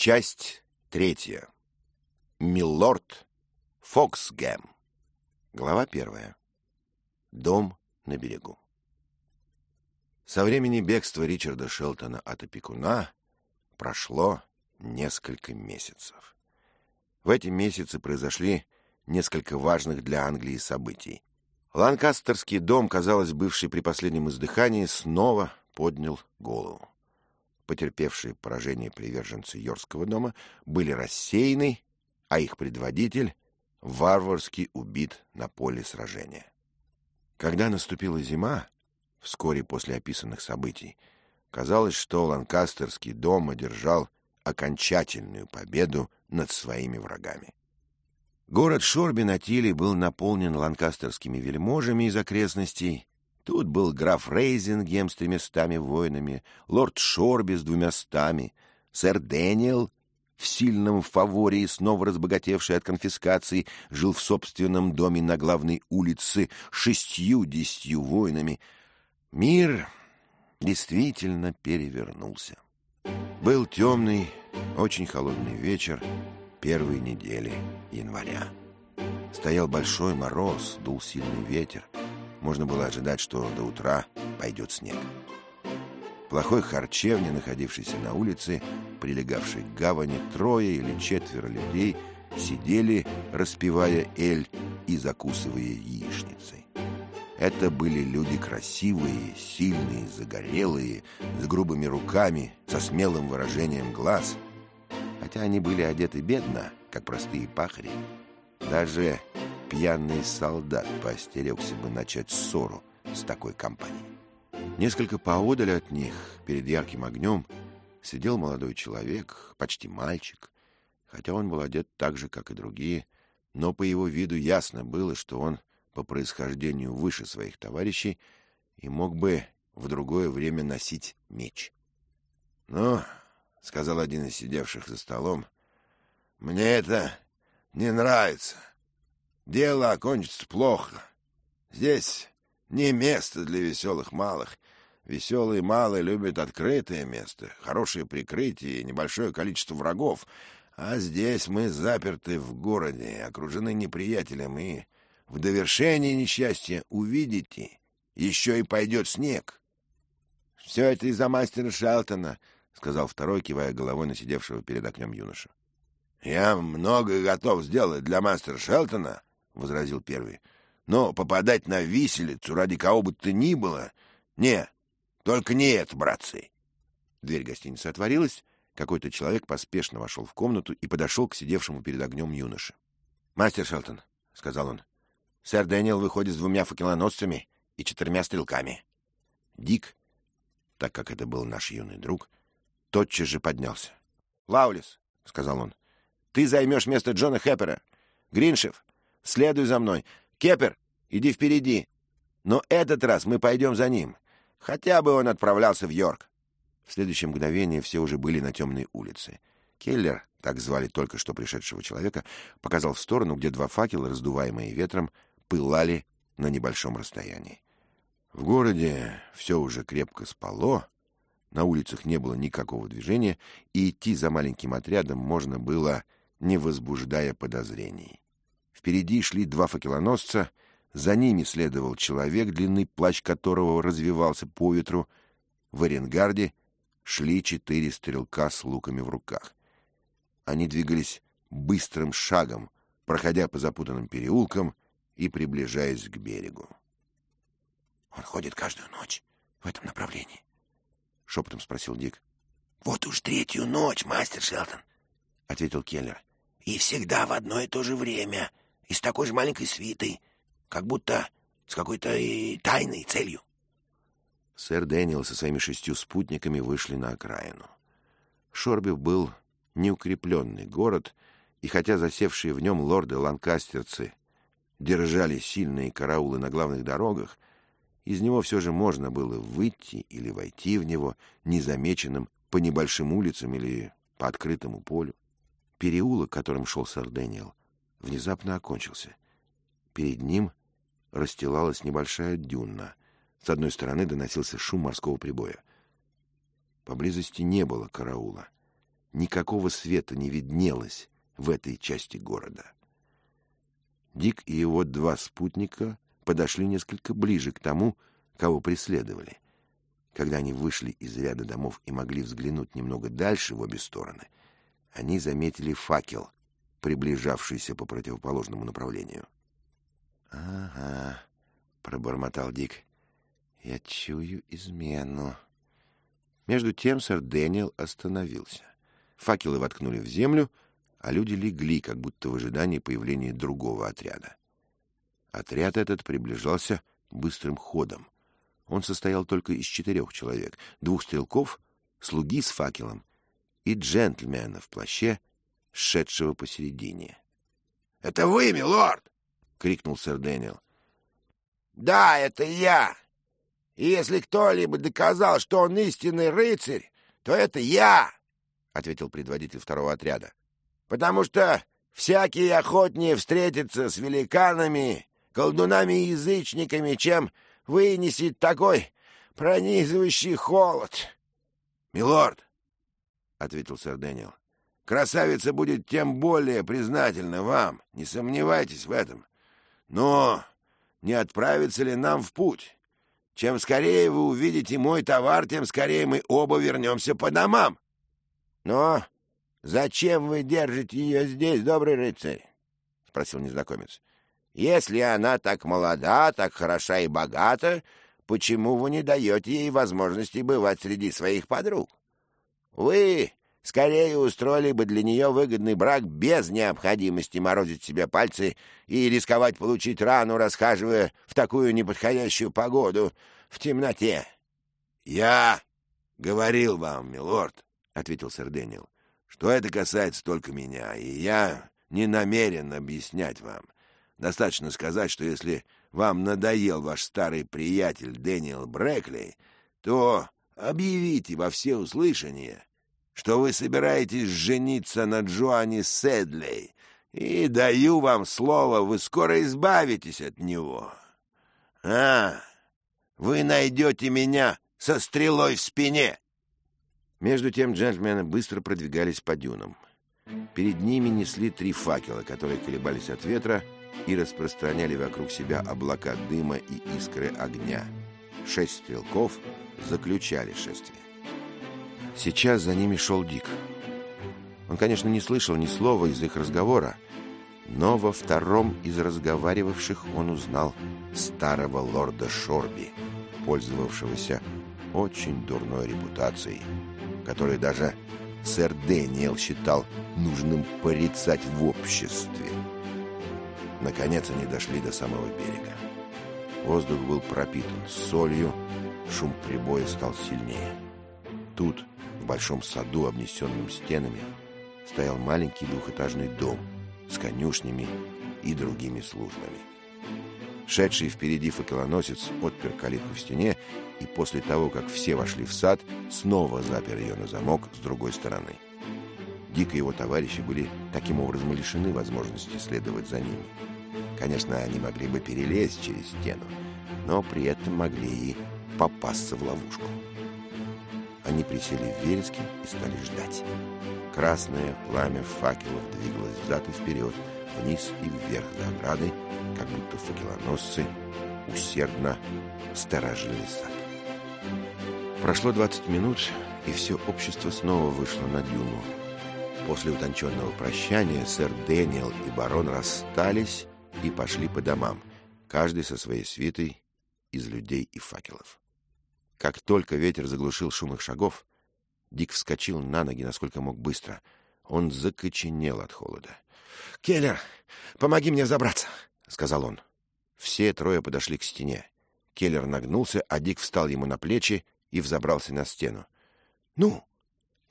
Часть третья. Милорд Фоксгэм. Глава первая. Дом на берегу. Со времени бегства Ричарда Шелтона от опекуна прошло несколько месяцев. В эти месяцы произошли несколько важных для Англии событий. Ланкастерский дом, казалось, бывший при последнем издыхании, снова поднял голову. Потерпевшие поражение приверженцы Йоркского дома были рассеяны, а их предводитель варварски убит на поле сражения. Когда наступила зима, вскоре после описанных событий, казалось, что Ланкастерский дом одержал окончательную победу над своими врагами. Город Шорби на Тиле был наполнен ланкастерскими вельможами из окрестностей. Тут был граф Рейзингем с тремястами воинами, лорд Шорби с двумястами, сэр Дэниел в сильном фаворе и снова разбогатевший от конфискации, жил в собственном доме на главной улице шестью-десятью воинами. Мир действительно перевернулся. Был темный, очень холодный вечер первой недели января. Стоял большой мороз, дул сильный ветер. Можно было ожидать, что до утра пойдет снег. Плохой харчевне, находившейся на улице, прилегавшей к гавани, трое или четверо людей сидели, распивая эль и закусывая яичницей. Это были люди красивые, сильные, загорелые, с грубыми руками, со смелым выражением глаз. Хотя они были одеты бедно, как простые пахари, даже пьяный солдат поостерегся бы начать ссору с такой компанией. Несколько поодаль от них, перед ярким огнем, сидел молодой человек, почти мальчик, хотя он был одет так же, как и другие, но по его виду ясно было, что он по происхождению выше своих товарищей и мог бы в другое время носить меч. — Ну, — сказал один из сидевших за столом, — мне это не нравится. Дело окончится плохо. Здесь не место для веселых малых. Веселые малые любят открытое место, хорошее прикрытие и небольшое количество врагов. А здесь мы заперты в городе, окружены неприятелем и в довершение несчастья увидите, еще и пойдет снег. — Все это из-за мастера Шелтона, — сказал второй, кивая головой на сидевшего перед окнем юноша. — Я много готов сделать для мастера Шелтона, — возразил первый. — Но попадать на виселицу ради кого бы то ни было... Не, только не это, братцы. Дверь гостиницы отворилась, какой-то человек поспешно вошел в комнату и подошел к сидевшему перед огнем юноше. — Мастер Шелтон, — сказал он, Сэр Дэниел выходит с двумя факелоносцами и четырьмя стрелками. Дик, так как это был наш юный друг, тотчас же поднялся. — Лаулис, — сказал он, — ты займешь место Джона Хеппера. Гриншев, следуй за мной. Кеппер, иди впереди. Но этот раз мы пойдем за ним. Хотя бы он отправлялся в Йорк. В следующее мгновение все уже были на темной улице. Келлер, так звали только что пришедшего человека, показал в сторону, где два факела, раздуваемые ветром, пылали на небольшом расстоянии. В городе все уже крепко спало, на улицах не было никакого движения, и идти за маленьким отрядом можно было, не возбуждая подозрений. Впереди шли два факелоносца, за ними следовал человек, длинный плащ которого развивался по ветру. В Оренгарде шли четыре стрелка с луками в руках. Они двигались быстрым шагом, проходя по запутанным переулкам, и приближаясь к берегу. — Он ходит каждую ночь в этом направлении? — шепотом спросил Дик. — Вот уж третью ночь, мастер Шелтон, — ответил Келлер. — И всегда в одно и то же время, и с такой же маленькой свитой, как будто с какой-то и тайной целью. Сэр Дэниел со своими шестью спутниками вышли на окраину. Шорби был неукрепленный город, и хотя засевшие в нем лорды-ланкастерцы держали сильные караулы на главных дорогах, из него все же можно было выйти или войти в него незамеченным по небольшим улицам или по открытому полю. Переулок, которым шел сэр Дэниел, внезапно окончился. Перед ним расстилалась небольшая дюна. С одной стороны доносился шум морского прибоя. Поблизости не было караула. никакого света не виднелось в этой части города. Дик и его два спутника подошли несколько ближе к тому, кого преследовали. Когда они вышли из ряда домов и могли взглянуть немного дальше в обе стороны, они заметили факел, приближавшийся по противоположному направлению. — Ага, — пробормотал Дик, — я чую измену. Между тем сэр Дэниел остановился. Факелы воткнули в землю, а люди легли, как будто в ожидании появления другого отряда. Отряд этот приближался быстрым ходом. Он состоял только из четырех человек, двух стрелков, слуги с факелом и джентльмена в плаще, шедшего посередине. — Это вы, милорд! — крикнул сэр Дэниел. — Да, это я! И если кто-либо доказал, что он истинный рыцарь, то это я! — ответил предводитель второго отряда. — Потому что всякий охотнее встретится с великанами, колдунами и язычниками, чем вынесет такой пронизывающий холод. — Милорд, — ответил сэр Дэниел, — красавица будет тем более признательна вам, не сомневайтесь в этом. Но не отправится ли нам в путь? Чем скорее вы увидите мой товар, тем скорее мы оба вернемся по домам. — Но зачем вы держите ее здесь, добрый рыцарь? — спросил незнакомец. — Если она так молода, так хороша и богата, почему вы не даете ей возможности бывать среди своих подруг? Вы скорее устроили бы для нее выгодный брак без необходимости морозить себе пальцы и рисковать получить рану, расхаживая в такую неподходящую погоду в темноте. — Я говорил вам, милорд, — ответил сэр Дэниел, — что это касается только меня, и я не намерен объяснять вам. Достаточно сказать, что если вам надоел ваш старый приятель Дэниел Брэкли, то объявите во всеуслышание, что вы собираетесь жениться на Джоанне Седлей, и даю вам слово, вы скоро избавитесь от него. А, вы найдете меня со стрелой в спине!» Между тем джентльмены быстро продвигались по дюнам. Перед ними несли три факела, которые колебались от ветра и распространяли вокруг себя облака дыма и искры огня. Шесть стрелков заключали шествие. Сейчас за ними шел Дик. Он, конечно, не слышал ни слова из их разговора, но во втором из разговаривавших он узнал старого лорда Шорби, пользовавшегося очень дурной репутацией, которой даже сэр Дэниел считал нужным порицать в обществе. Наконец они дошли до самого берега. Воздух был пропитан солью, шум прибоя стал сильнее. Тут большом саду, обнесенном стенами, стоял маленький двухэтажный дом с конюшнями и другими службами. Шедший впереди факелоносец отпер калитку в стене и после того, как все вошли в сад, снова запер ее на замок с другой стороны. Дик и его товарищи были таким образом лишены возможности следовать за ними. Конечно, они могли бы перелезть через стену, но при этом могли и попасться в ловушку. Они присели в вереске и стали ждать. Красное пламя факелов двигалось взад и вперед, вниз и вверх за оградой, как будто факелоносцы усердно сторожили сад. Прошло 20 минут, и все общество снова вышло на дюну. После утонченного прощания сэр Дэниел и барон расстались и пошли по домам, каждый со своей свитой из людей и факелов. Как только ветер заглушил шум их шагов, Дик вскочил на ноги, насколько мог быстро. Он закоченел от холода. — Келлер, помоги мне забраться, — сказал он. Все трое подошли к стене. Келлер нагнулся, а Дик встал ему на плечи и взобрался на стену. — Ну,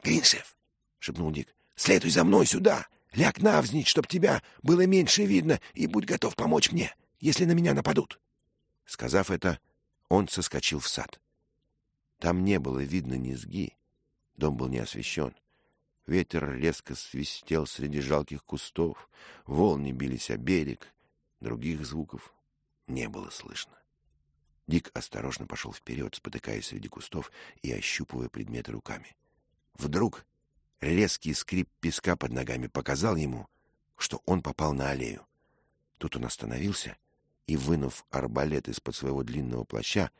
Гриншев, — шепнул Дик, — следуй за мной сюда. Ляг навзничь, чтоб тебя было меньше видно, и будь готов помочь мне, если на меня нападут. Сказав это, он соскочил в сад. Там не было видно низги. Дом был не освещен. Ветер резко свистел среди жалких кустов, волны бились о берег. Других звуков не было слышно. Дик осторожно пошел вперед, спотыкаясь среди кустов и ощупывая предметы руками. Вдруг Резкий скрип песка под ногами показал ему, что он попал на аллею. Тут он остановился и, вынув арбалет из-под своего длинного плаща,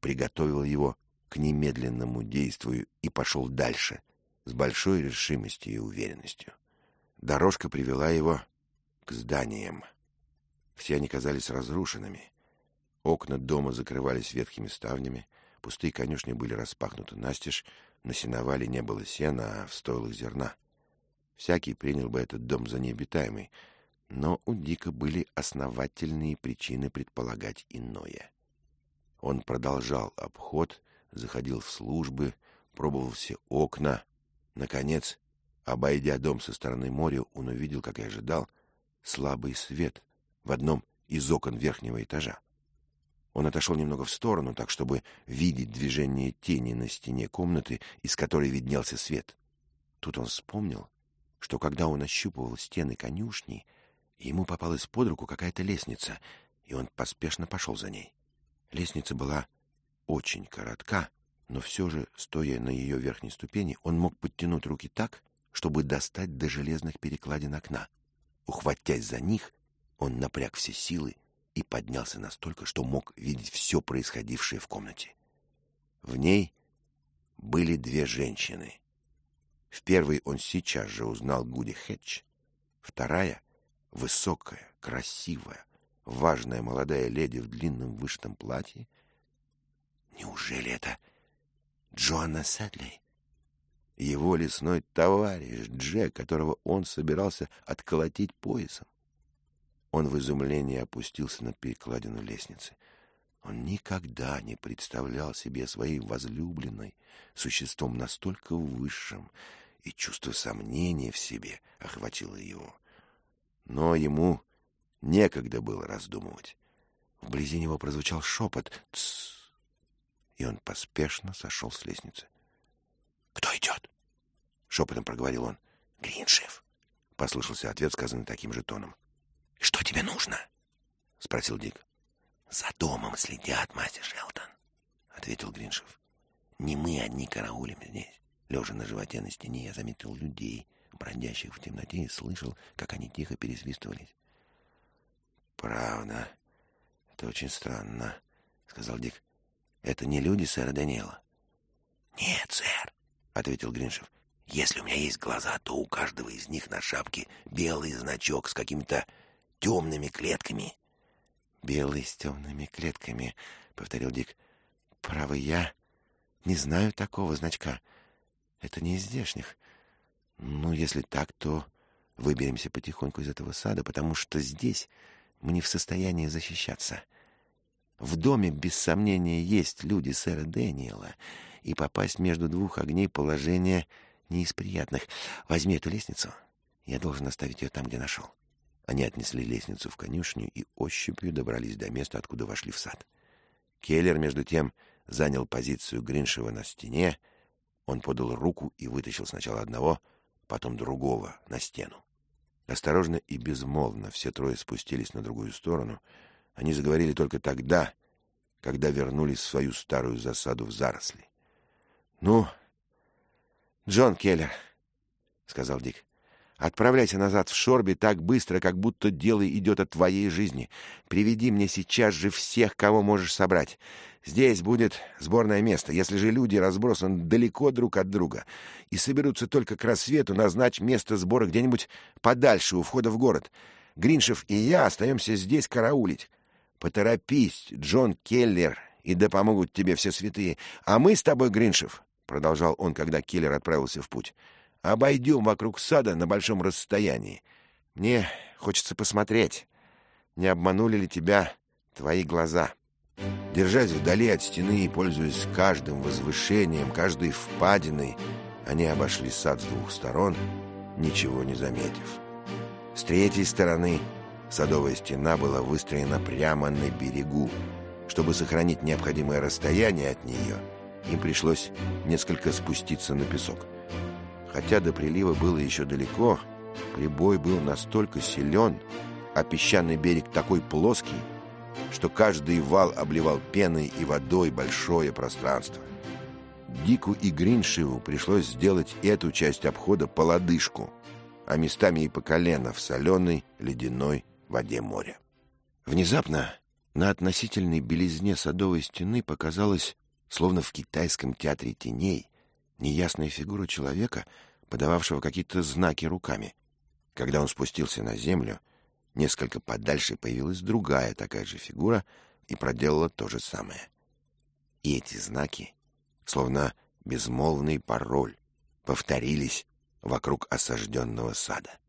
приготовил его к немедленному действию и пошел дальше с большой решимостью и уверенностью. Дорожка привела его к зданиям. Все они казались разрушенными. Окна дома закрывались ветхими ставнями, пустые конюшни были распахнуты настежь, на сеновале не было сена, а в стойлах зерна. Всякий принял бы этот дом за необитаемый, но у Дика были основательные причины предполагать иное. Он продолжал обход, заходил в службы, пробовал все окна. Наконец, обойдя дом со стороны моря, он увидел, как и ожидал, слабый свет в одном из окон верхнего этажа. Он отошел немного в сторону, так чтобы видеть движение тени на стене комнаты, из которой виднелся свет. Тут он вспомнил, что когда он ощупывал стены конюшни, ему попалась под руку какая-то лестница, и он поспешно пошел за ней. Лестница была очень коротка, но все же, стоя на ее верхней ступени, он мог подтянуть руки так, чтобы достать до железных перекладин окна. Ухватясь за них, он напряг все силы и поднялся настолько, что мог видеть все происходившее в комнате. В ней были две женщины. В первой он сейчас же узнал Гуди Хэтч. Вторая — высокая, красивая, важная молодая леди в длинном вышитом платье. Неужели это Джоанна Сэдли? Его лесной товарищ Джек, которого он собирался отколотить поясом. Он в изумлении опустился на перекладину лестницы. Он никогда не представлял себе своей возлюбленной существом настолько высшим, и чувство сомнения в себе охватило его. Но ему некогда было раздумывать. Вблизи него прозвучал шепот «Тссс!» И он поспешно сошел с лестницы. «Кто идет?» — шепотом проговорил он. «Гриншев!» — послышался ответ, сказанный таким же тоном. Что тебе нужно? — спросил Дик. — За домом следят, мастер Шелтон, — ответил Гриншев. — Не мы одни караулим здесь. Лежа на животе на стене, я заметил людей, бродящих в темноте, и слышал, как они тихо пересвистывались. — Правда, это очень странно, — сказал Дик. — Это не люди сэра Даниэла? — Нет, сэр, — ответил Гриншев. — Если у меня есть глаза, то у каждого из них на шапке белый значок с какими-то темными клетками. — Белый с темными клетками, — повторил Дик. — Право, я не знаю такого значка. Это не из здешних. Ну, если так, то выберемся потихоньку из этого сада, потому что здесь мы не в состоянии защищаться. В доме, без сомнения, есть люди сэра Дэниела, и попасть между двух огней положение не из приятных. Возьми эту лестницу. Я должен оставить ее там, где нашел. Они отнесли лестницу в конюшню и ощупью добрались до места, откуда вошли в сад. Келлер, между тем, занял позицию Гриншева на стене. Он подал руку и вытащил сначала одного, потом другого на стену. Осторожно и безмолвно все трое спустились на другую сторону. Они заговорили только тогда, когда вернулись в свою старую засаду в заросли. — Ну, Джон Келлер, — сказал Дик, Отправляйся назад в Шорби так быстро, как будто дело идет от твоей жизни. Приведи мне сейчас же всех, кого можешь собрать. Здесь будет сборное место. Если же люди разбросаны далеко друг от друга и соберутся только к рассвету, назначь место сбора где-нибудь подальше у входа в город. Гриншев и я остаемся здесь караулить. Поторопись, Джон Келлер, и да помогут тебе все святые. А мы с тобой, Гриншев, — продолжал он, когда Келлер отправился в путь, — Обойдем вокруг сада на большом расстоянии. Мне хочется посмотреть, не обманули ли тебя твои глаза. Держась вдали от стены и пользуясь каждым возвышением, каждой впадиной, они обошли сад с двух сторон, ничего не заметив. С третьей стороны садовая стена была выстроена прямо на берегу. Чтобы сохранить необходимое расстояние от нее, им пришлось несколько спуститься на песок. Хотя до прилива было еще далеко, прибой был настолько силен, а песчаный берег такой плоский, что каждый вал обливал пеной и водой большое пространство. Дику и Гриншиву пришлось сделать эту часть обхода по лодыжку, а местами и по колено в соленой ледяной воде моря. Внезапно на относительной белизне садовой стены показалась, словно в китайском театре теней, неясная фигура человека, подававшего какие-то знаки руками. Когда он спустился на землю, несколько подальше появилась другая такая же фигура и проделала то же самое. И эти знаки, словно безмолвный пароль, повторились вокруг осажденного сада. —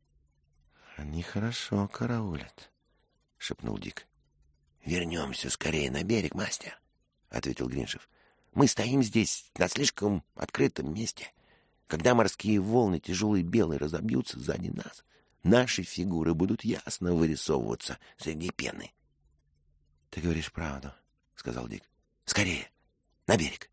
Они хорошо караулят, — шепнул Дик. — Вернемся скорее на берег, мастер, — ответил Гриншев. — Мы стоим здесь на слишком открытом месте. Когда морские волны тяжелые белые разобьются сзади нас, наши фигуры будут ясно вырисовываться среди пены. — Ты говоришь правду, — сказал Дик. — Скорее, на берег.